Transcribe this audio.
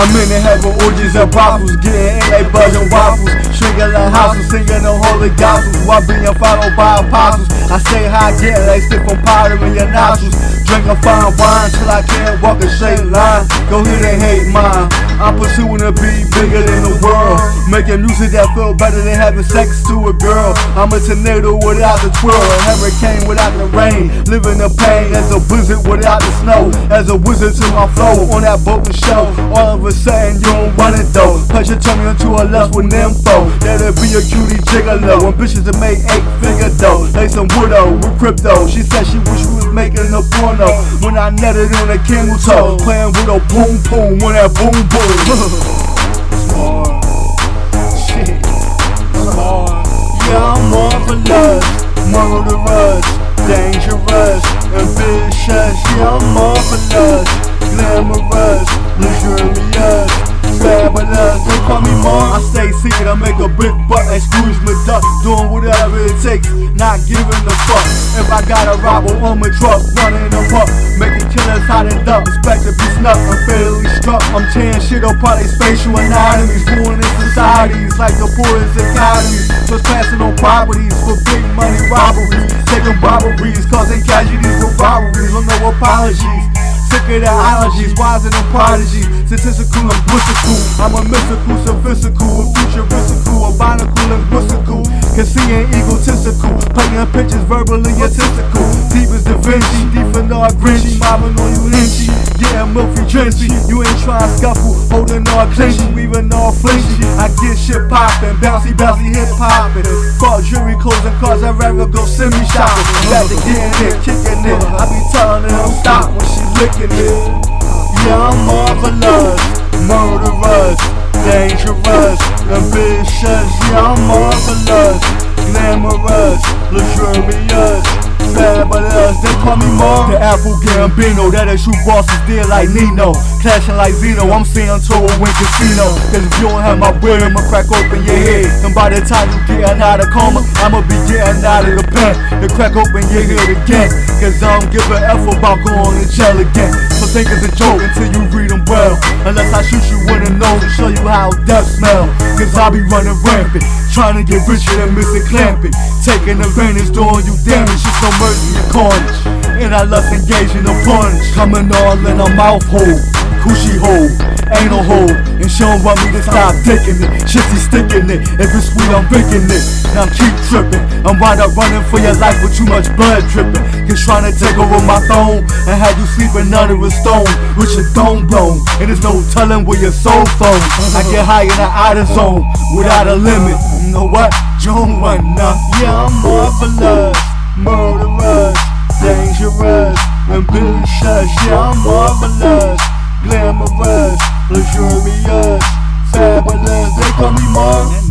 I'm in the heaven orgies and brothels, getting in like buzzing waffles, shrinking like houses, singing the holy gospels, while being followed by apostles. I say how I get like from powder in your nostrils, drinking fine wine till I can't walk a straight line. Go ahead and hate mine. I'm pursuing to be bigger than the world, making music that feel better than having sex to a girl. I'm a tornado without the twirl, a hurricane without the rain, living the pain as a blizzard without the snow, as a wizard to my flow on that boat and show. All of a sudden you don't want it though. Punch your tummy into a lust with info. That'll be a cutie gigolo. Ambitious to make eight figure dough. Lay some widow with crypto. She said she wish we was making a porno. When I netted on a camel toe. Playing with a boom boom on that boom boom. Smart. Shit. Smart. Yeah, I'm marvelous. Murderous. Dangerous. Ambitious. Yeah, I'm marvelous. Glamorous. Luxurious. Fabulous, they call me Mar. I stay secret, I make a big butt like Scrooge McDuck. Doing whatever it takes, not giving a fuck. If I rob a woman truck, running them up, making killers hot and duck. Expect to be snuck, I'm fatally struck. I'm tearing shit up on they spatial anatomies, ruining societies like the poorest economies. Just passing on properties for big money robberies, taking robberies, causing casualties with robberies. with no apologies. Sick of the allergies, wiser than prodigies. Statistical and mystical. I'm a mystical, sophistical, a futuristical, a binacle linguistical. Conceiting egotistical. Painting pictures verbally artistical. Deep as Da Vinci, deep in all Grinchy. Mobbing on you inchy. Yeah, Milky Drenchy. You ain't trying to scuffle, holding all clinchy, weaving all flinchy. I get shit poppin', bouncy, bouncy, hip hoppin'. Fuck jewelry closing cars, I'd rather go semi shopping. Back to getting it, kicking it. I be telling her don't stop when she licking it. Yeah, I'm marvelous, murderous, dangerous, ambitious. Yeah, I'm marvelous, glamorous, luxurious. Fabulous, they call me Mar. The Afro Gambino, that is true bosses deal like Nino. Clashing like Zeno, I'm seeing Toro win casino. Cause if you don't have my brain, I'ma crack open your head. And by the time you getting out of coma, I'ma be getting out of the pen. To crack open your head again. Cause I don't give a F about going to jail again. So think it's a joke until you read them well. Unless I shoot you in the nose to show you how death smell. Cause I be running rampant. Trying to get richer than Mr. Clampett. Taking advantage, doing you damage. Just no mercy and carnage. And I love engaging the punch. Coming all in a mouth hole. Coochie hole. Anal hole. And she don't want me to stop taking it. Shitty sticking it. If it's sweet, I'm breaking it. Now keep tripping. I'm wind up running for your life with too much blood dripping. Cause trying to take over my throne and have you sleeping under a stone with your dome blown. And there's no telling where your soul flows. I get high in the outer zone without a limit. You know what? You don't want nothing. Yeah, I'm marvelous, murderous, dangerous, ambitious. Yeah, I'm marvelous, glamorous, luxurious, fabulous. They call me Mark.